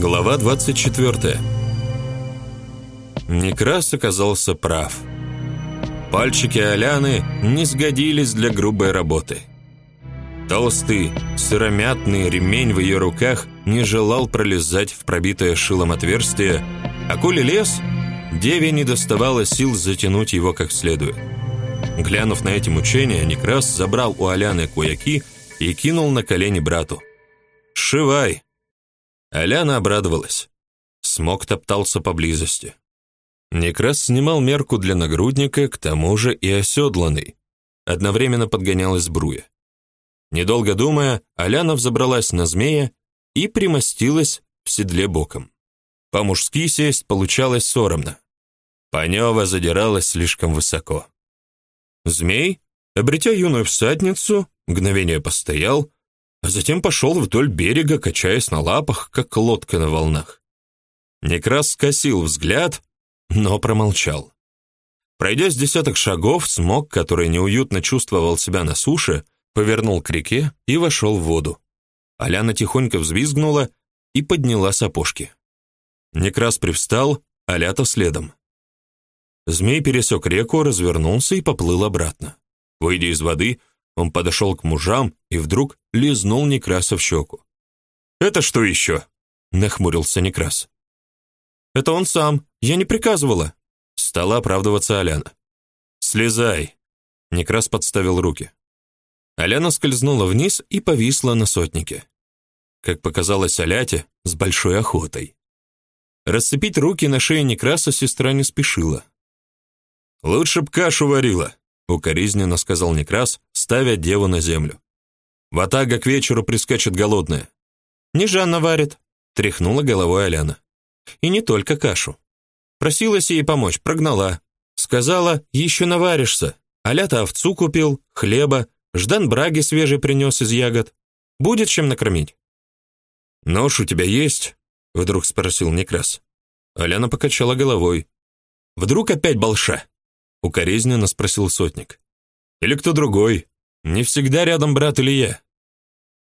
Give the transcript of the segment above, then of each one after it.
Глава 24. Некрас оказался прав. Пальчики Аляны не сгодились для грубой работы. Толстый, сыромятный ремень в ее руках не желал пролезать в пробитое шилом отверстие, а коли лез, деве не доставало сил затянуть его как следует. Глянув на эти мучения, Некрас забрал у Аляны куяки и кинул на колени брату. «Сшивай!» Аляна обрадовалась. Смок топтался поблизости. Некрас снимал мерку для нагрудника, к тому же и оседланный. Одновременно подгонялась бруя. Недолго думая, Аляна взобралась на змея и примостилась в седле боком. По-мужски сесть получалось соромно. Панева задиралась слишком высоко. Змей, обретя юную всадницу, мгновение постоял, а затем пошел вдоль берега, качаясь на лапах, как лодка на волнах. Некрас скосил взгляд, но промолчал. Пройдя с десяток шагов, смог, который неуютно чувствовал себя на суше, повернул к реке и вошел в воду. Аляна тихонько взвизгнула и подняла сапожки. Некрас привстал, Алята следом. Змей пересек реку, развернулся и поплыл обратно. Выйдя из воды, он подошел к мужам и вдруг лизнул Некраса в щеку. «Это что еще?» — нахмурился Некрас. «Это он сам, я не приказывала», — стала оправдываться Аляна. «Слезай!» — Некрас подставил руки. Аляна скользнула вниз и повисла на сотнике. Как показалось Аляте, с большой охотой. Расцепить руки на шее Некраса сестра не спешила. «Лучше б кашу варила», — укоризненно сказал Некрас, ставя деву на землю. Ватага к вечеру прискачет голодная. Не Жанна варит, тряхнула головой Аляна. И не только кашу. Просилась ей помочь, прогнала. Сказала, еще наваришься. Алята овцу купил, хлеба, Ждан браги свежий принес из ягод. Будет чем накормить. Нож у тебя есть? Вдруг спросил Некрас. Аляна покачала головой. Вдруг опять болша? Укоризненно спросил сотник. Или кто другой? Не всегда рядом брат или я.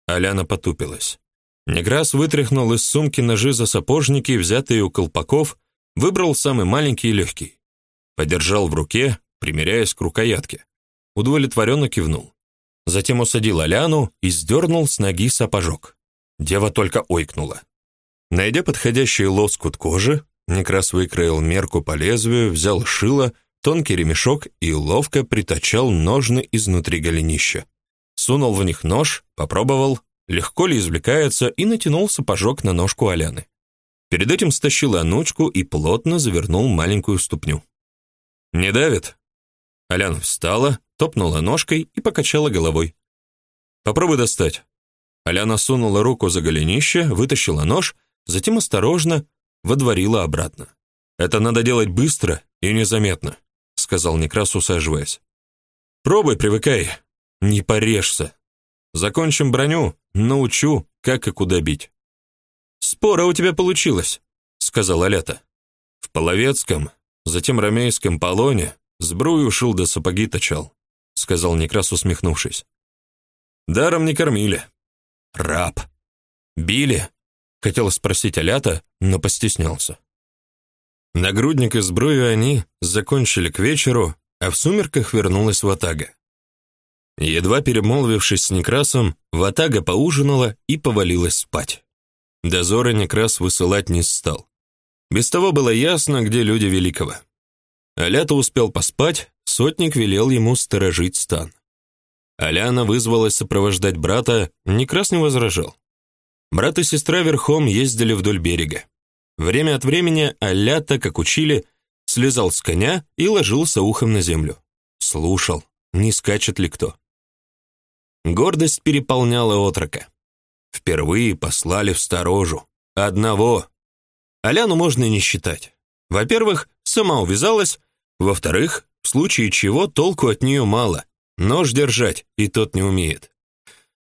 Аляна потупилась. Неграс вытряхнул из сумки ножи за сапожники, взятые у колпаков, выбрал самый маленький и легкий. Подержал в руке, примеряясь к рукоятке. Удовлетворенно кивнул. Затем усадил Аляну и сдернул с ноги сапожок. Дева только ойкнула. Найдя подходящий лоскут кожи, Некрас выкроил мерку по лезвию, взял шило тонкий ремешок и ловко притачал ножны изнутри голенища. Сунул в них нож, попробовал, легко ли извлекается, и натянул сапожок на ножку Аляны. Перед этим стащил анучку и плотно завернул маленькую ступню. «Не давит?» Аляна встала, топнула ножкой и покачала головой. «Попробуй достать». Аляна сунула руку за голенище, вытащила нож, затем осторожно водворила обратно. «Это надо делать быстро и незаметно сказал Некрас, усаживаясь. Пробуй, привыкай, не порежься. Закончим броню, научу, как и куда бить. Спора у тебя получилось, сказала Лята. В Половецком, затем ромейском полоне сбрую ушил да сапоги точал, сказал Некрас, усмехнувшись. Даром не кормили. Раб. Били? Хотел спросить Алята, но постеснялся. Нагрудник и сбрую они закончили к вечеру, а в сумерках вернулась Ватага. Едва перемолвившись с Некрасом, Ватага поужинала и повалилась спать. Дозора Некрас высылать не стал. Без того было ясно, где люди Великого. Алята успел поспать, сотник велел ему сторожить стан. Аляна вызвалась сопровождать брата, Некрас не возражал. Брат и сестра верхом ездили вдоль берега. Время от времени Алята, как учили, слезал с коня и ложился ухом на землю. Слушал, не скачет ли кто. Гордость переполняла отрока. Впервые послали в сторожу. Одного. Аляну можно не считать. Во-первых, сама увязалась, во-вторых, в случае чего толку от нее мало. Нож держать и тот не умеет.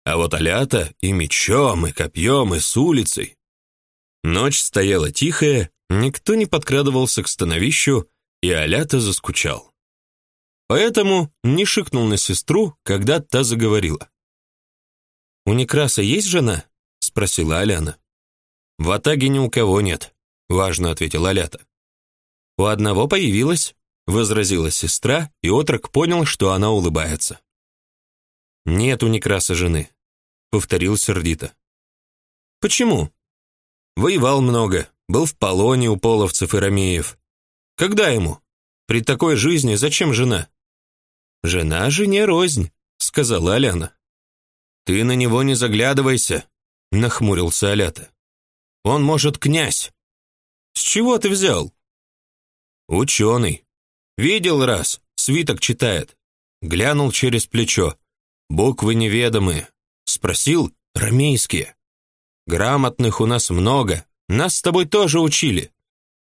А вот Алята и мечом, и копьем, и с улицей Ночь стояла тихая, никто не подкрадывался к становищу, и Алята заскучал. Поэтому не шикнул на сестру, когда та заговорила. «У Некраса есть жена?» — спросила Аляна. В Атаге ни у кого нет, важно ответила Алята. У одного появилась, возразила сестра, и отрок понял, что она улыбается. Нет у Некраса жены, повторил сердито. Почему? Воевал много, был в полоне у половцев и ромеев. Когда ему? При такой жизни зачем жена? Жена жене рознь, сказала Аляна. Ты на него не заглядывайся, нахмурился Алята. Он, может, князь. С чего ты взял? Ученый. Видел раз, свиток читает. Глянул через плечо. Буквы неведомые. Спросил, ромейские. Грамотных у нас много, нас с тобой тоже учили.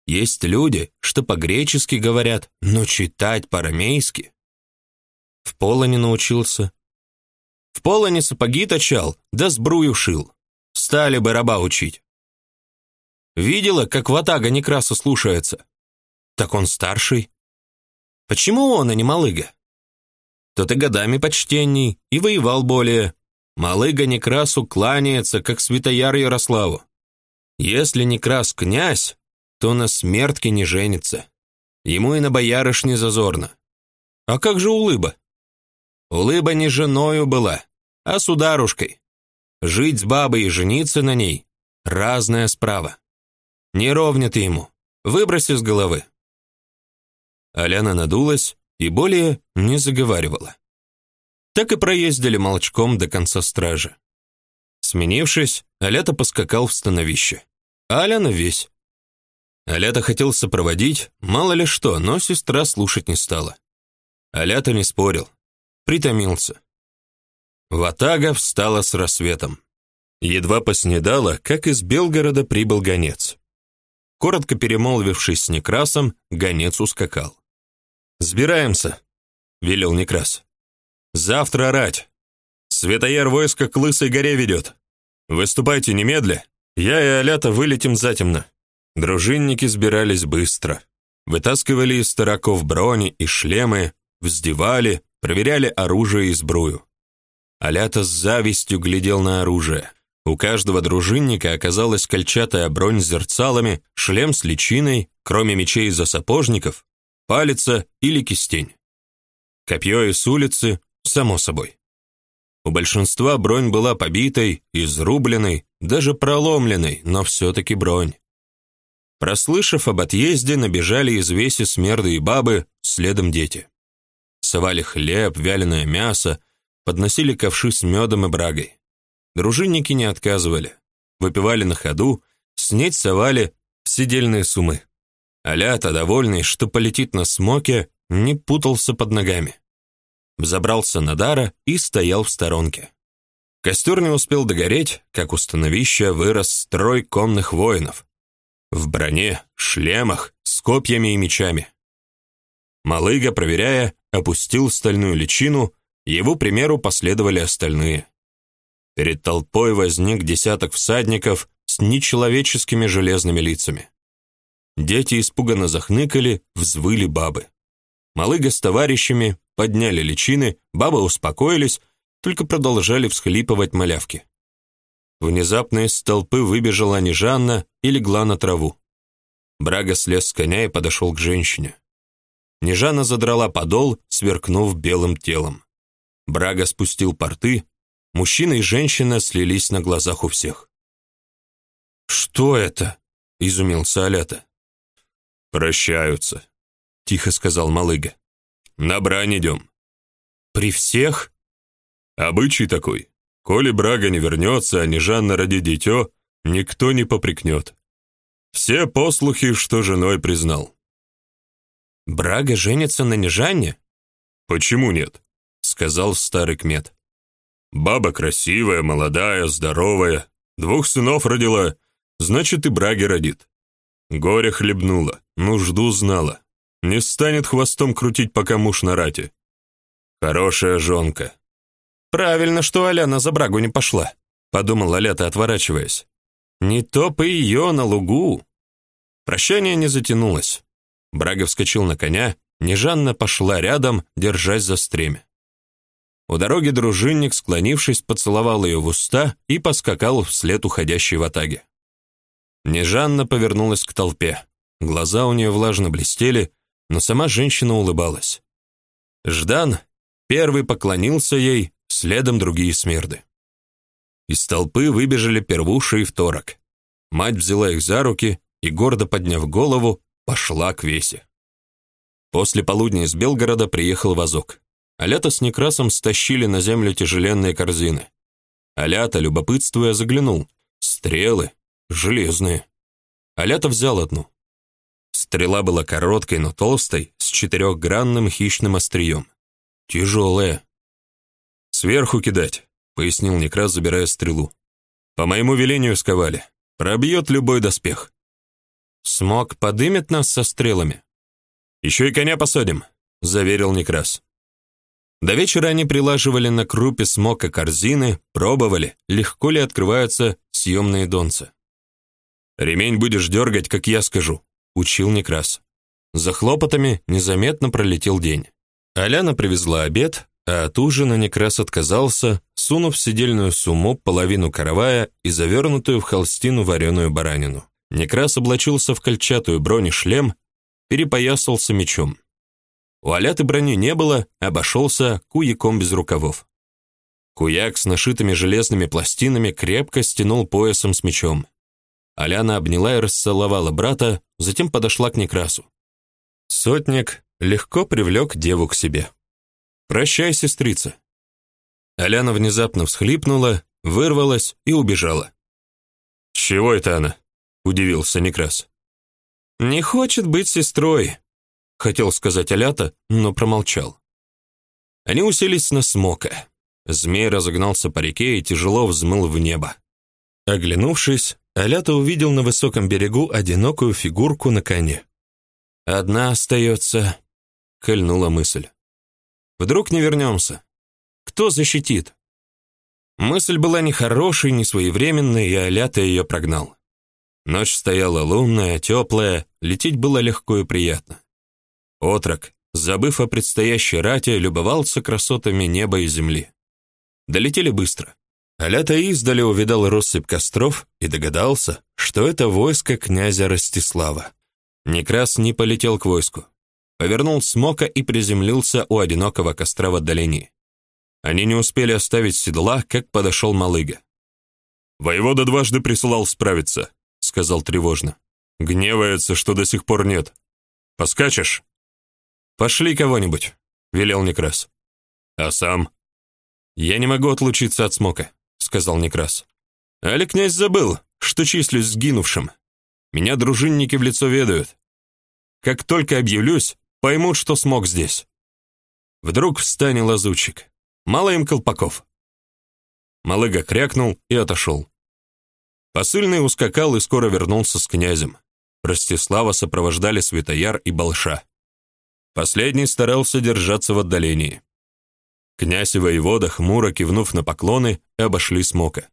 Есть люди, что по-гречески говорят, но читать по-ромейски. В полоне научился. В полоне сапоги точал, да сбрую шил. Стали бы раба учить. Видела, как Ватага Некраса слушается? Так он старший. Почему он, а не Малыга? Тот и годами почтенней, и воевал более. Малыга Некрасу кланяется, как святояр Ярославу. Если Некрас князь, то на смертке не женится. Ему и на боярыш не зазорно. А как же Улыба? Улыба не женою была, а сударушкой. Жить с бабой и жениться на ней – разная справа. Не ровня ты ему, выброси с головы. Аляна надулась и более не заговаривала. Так и проездили молчком до конца стражи. Сменившись, Алята поскакал в становище. Аляна весь. Алята хотел сопроводить, мало ли что, но сестра слушать не стала. Алята не спорил, притомился. Ватага встала с рассветом. Едва поснедала, как из Белгорода прибыл гонец. Коротко перемолвившись с Некрасом, гонец ускакал. «Сбираемся», — велел Некрас. «Завтра рать. Светояр войско к Лысой горе ведет. Выступайте немедля, я и Алята вылетим затемно». Дружинники сбирались быстро. Вытаскивали из стараков брони и шлемы, вздевали, проверяли оружие и сбрую. Алята с завистью глядел на оружие. У каждого дружинника оказалась кольчатая бронь с зерцалами, шлем с личиной, кроме мечей за сапожников, палица или кистень. Копье из улицы, само собой. У большинства бронь была побитой, изрубленной, даже проломленной, но все-таки бронь. Прослышав об отъезде, набежали из веси смерды и бабы, следом дети. Совали хлеб, вяленое мясо, подносили ковши с медом и брагой. Дружинники не отказывали. Выпивали на ходу, снеть совали в сидельные сумы. Алята, довольный, что полетит на смоке, не путался под ногами. Взобрался на дара и стоял в сторонке. Костер не успел догореть, как у становища вырос строй конных воинов. В броне, шлемах, с копьями и мечами. Малыга, проверяя, опустил стальную личину, его примеру последовали остальные. Перед толпой возник десяток всадников с нечеловеческими железными лицами. Дети испуганно захныкали, взвыли бабы. Малыга с товарищами подняли личины, бабы успокоились, только продолжали всхлипывать малявки. Внезапно из толпы выбежала Нежанна и легла на траву. Брага слез с коня и подошел к женщине. Нежанна задрала подол, сверкнув белым телом. Брага спустил порты, мужчина и женщина слились на глазах у всех. «Что это?» — изумился Алята. «Прощаются», — тихо сказал Малыга. «На брань идем». «При всех?» «Обычай такой. Коли Брага не вернется, а не Жанна ради дитё, никто не попрекнет. Все послухи, что женой признал». «Брага женится на Нежанне?» «Почему нет?» — сказал старый кмет. «Баба красивая, молодая, здоровая, двух сынов родила, значит и Браге родит. Горе хлебнула, нужду знала. Не станет хвостом крутить, пока муж на рате. Хорошая жонка. Правильно, что Аляна за брагу не пошла, подумал Алята, отворачиваясь. Не то по ее на лугу. Прощание не затянулось. Брага вскочил на коня, Нежанна пошла рядом, держась за стремя. У дороги дружинник, склонившись, поцеловал ее в уста и поскакал вслед уходящей в атаге. Нежанна повернулась к толпе. Глаза у нее влажно блестели, но сама женщина улыбалась. Ждан первый поклонился ей, следом другие смерды. Из толпы выбежали первуша и второк. Мать взяла их за руки и, гордо подняв голову, пошла к Весе. После полудня из Белгорода приехал вазок. Алята с Некрасом стащили на землю тяжеленные корзины. Алята, любопытствуя, заглянул. Стрелы. Железные. Алята взял одну. Стрела была короткой, но толстой, с четырехгранным хищным острием. Тяжелая. «Сверху кидать», — пояснил Некрас, забирая стрелу. «По моему велению сковали. Пробьет любой доспех». «Смог подымет нас со стрелами?» «Еще и коня посадим», — заверил Некрас. До вечера они прилаживали на крупе смока корзины, пробовали, легко ли открываются съемные донцы. «Ремень будешь дергать, как я скажу», — учил Некрас. За хлопотами незаметно пролетел день. Аляна привезла обед, а от ужина Некрас отказался, сунув в сидельную сумму половину каравая и завернутую в холстину вареную баранину. Некрас облачился в кольчатую бронешлем, перепоясался мечом. У Аляты брони не было, обошелся куяком без рукавов. Куяк с нашитыми железными пластинами крепко стянул поясом с мечом. Аляна обняла и расцеловала брата, затем подошла к Некрасу. Сотник легко привлек деву к себе. «Прощай, сестрица». Аляна внезапно всхлипнула, вырвалась и убежала. «Чего это она?» – удивился Некрас. «Не хочет быть сестрой», — хотел сказать Алята, но промолчал. Они уселись на смока. Змей разогнался по реке и тяжело взмыл в небо. Оглянувшись, Алята увидел на высоком берегу одинокую фигурку на коне. «Одна остается», — кольнула мысль. «Вдруг не вернемся? Кто защитит?» Мысль была не хорошей, не своевременной, и Алята ее прогнал. Ночь стояла лунная, теплая, лететь было легко и приятно. Отрок, забыв о предстоящей рате, любовался красотами неба и земли. Долетели быстро. Алята издали увидал россыпь костров и догадался, что это войско князя Ростислава. Некрас не полетел к войску. Повернул смока и приземлился у одинокого костра в отдалении. Они не успели оставить седла, как подошел Малыга. «Воевода дважды присылал справиться», — сказал тревожно. «Гневается, что до сих пор нет. Поскачешь?» «Пошли кого-нибудь», — велел Некрас. «А сам?» «Я не могу отлучиться от смока», — сказал Некрас. «Али князь забыл, что числюсь сгинувшим. Меня дружинники в лицо ведают. Как только объявлюсь, поймут, что смог здесь». Вдруг встанет лазутчик. Мало им колпаков. Малыга крякнул и отошел. Посыльный ускакал и скоро вернулся с князем. Ростислава сопровождали Светояр и Балша. Последний старался держаться в отдалении. Князь и воевода, хмуро кивнув на поклоны, обошли смока.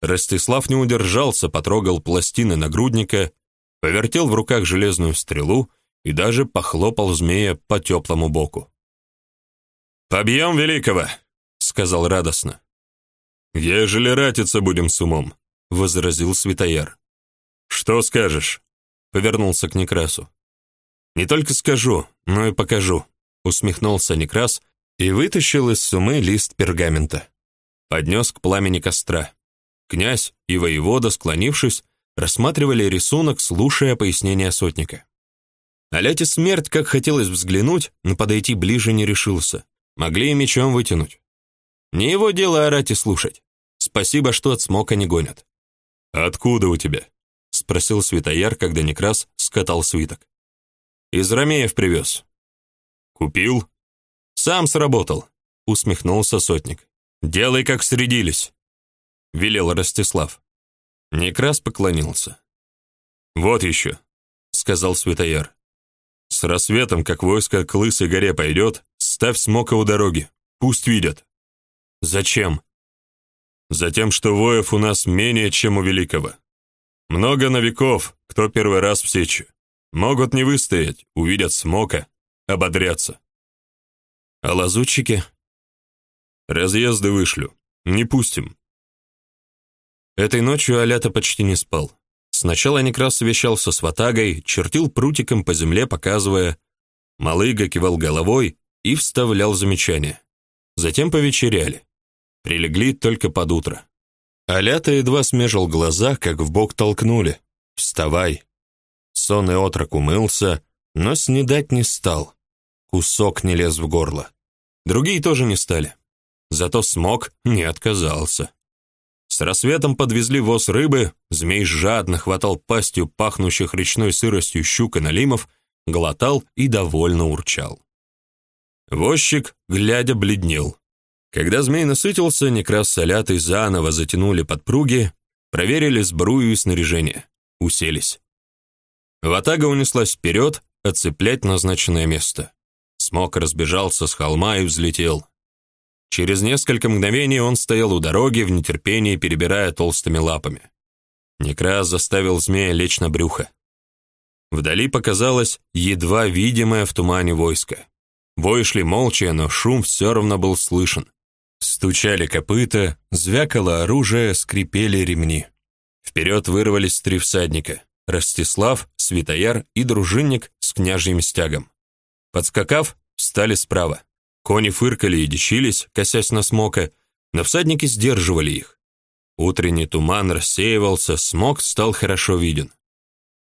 Ростислав не удержался, потрогал пластины нагрудника, повертел в руках железную стрелу и даже похлопал змея по теплому боку. «Побьем великого!» — сказал радостно. «Ежели ратиться будем с умом», — возразил Святояр. «Что скажешь?» — повернулся к Некрасу. «Не только скажу, но и покажу», — усмехнулся Некрас и вытащил из сумы лист пергамента. Поднес к пламени костра. Князь и воевода, склонившись, рассматривали рисунок, слушая пояснения сотника. Аляте смерть, как хотелось взглянуть, но подойти ближе не решился. Могли и мечом вытянуть. Не его дело орать и слушать. Спасибо, что от смока не гонят. «Откуда у тебя?» — спросил Светояр, когда Некрас скатал свиток. Из Ромеев привез». «Купил?» «Сам сработал», — усмехнулся сотник. «Делай, как средились», — велел Ростислав. Некрас поклонился. «Вот еще», — сказал Светояр. «С рассветом, как войско к Лысой горе пойдет, ставь смока у дороги, пусть видят». «Зачем?» «Затем, что воев у нас менее, чем у Великого. Много новиков, кто первый раз в сече. Могут не выстоять, увидят смока, ободрятся. А лазутчики? Разъезды вышлю. Не пустим. Этой ночью Алята почти не спал. Сначала Некрас совещался с Ватагой, чертил прутиком по земле, показывая. Малыга кивал головой и вставлял замечания. Затем повечеряли. Прилегли только под утро. Алята едва смежил глаза, как в бок толкнули. «Вставай!» Сонный отрок умылся, но снедать не стал. Кусок не лез в горло. Другие тоже не стали. Зато смог не отказался. С рассветом подвезли воз рыбы, змей жадно хватал пастью пахнущих речной сыростью щук и налимов, глотал и довольно урчал. Возчик, глядя, бледнел. Когда змей насытился, Некрас с заново затянули подпруги, проверили сбрую и снаряжение, уселись. Ватага унеслась вперед, отцеплять назначенное место. Смок разбежался с холма и взлетел. Через несколько мгновений он стоял у дороги в нетерпении, перебирая толстыми лапами. Некрас заставил змея лечь на брюхо. Вдали показалось едва видимое в тумане войско. Вои шли молча, но шум все равно был слышен. Стучали копыта, звякало оружие, скрипели ремни. Вперед вырвались три всадника: Ростислав, Святояр и дружинник с княжьим стягом. Подскакав, встали справа. Кони фыркали и дичились, косясь на смока, но всадники сдерживали их. Утренний туман рассеивался, смог стал хорошо виден.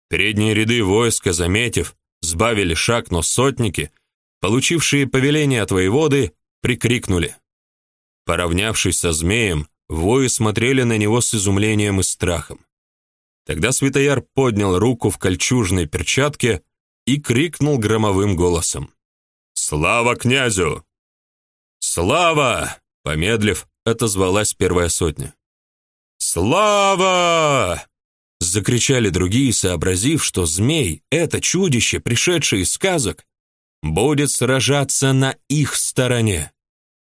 Передние ряды войска, заметив, сбавили шаг, но сотники, получившие повеление от воеводы, прикрикнули. Поравнявшись со змеем, вои смотрели на него с изумлением и страхом. Тогда Святояр поднял руку в кольчужной перчатке и крикнул громовым голосом. «Слава князю!» «Слава!» — помедлив, отозвалась первая сотня. «Слава!» — закричали другие, сообразив, что змей — это чудище, пришедшее из сказок, будет сражаться на их стороне.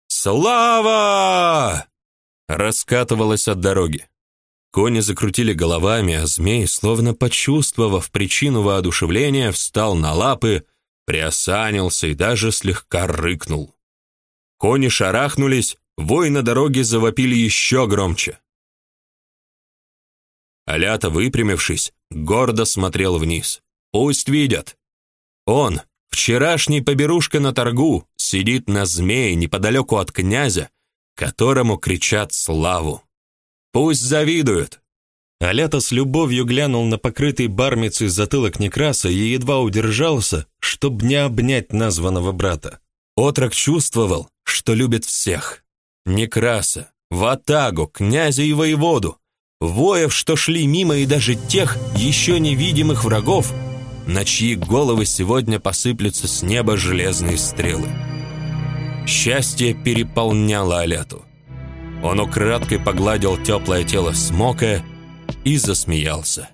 «Слава!» раскатывалась от дороги. Кони закрутили головами, а змей, словно почувствовав причину воодушевления, встал на лапы, приосанился и даже слегка рыкнул. Кони шарахнулись, вой на дороге завопили еще громче. Алята, выпрямившись, гордо смотрел вниз. Пусть видят. Он, Вчерашний поберушка на торгу сидит на змее неподалеку от князя, которому кричат славу. Пусть завидуют. Алята с любовью глянул на покрытый бармицей затылок Некраса и едва удержался, чтобы не обнять названного брата. Отрок чувствовал, что любит всех. Некраса, Ватагу, князя и воеводу, воев, что шли мимо и даже тех еще невидимых врагов, на чьи головы сегодня посыплются с неба железные стрелы. Счастье переполняло Аляту. Он украдкой погладил теплое тело Смока и засмеялся.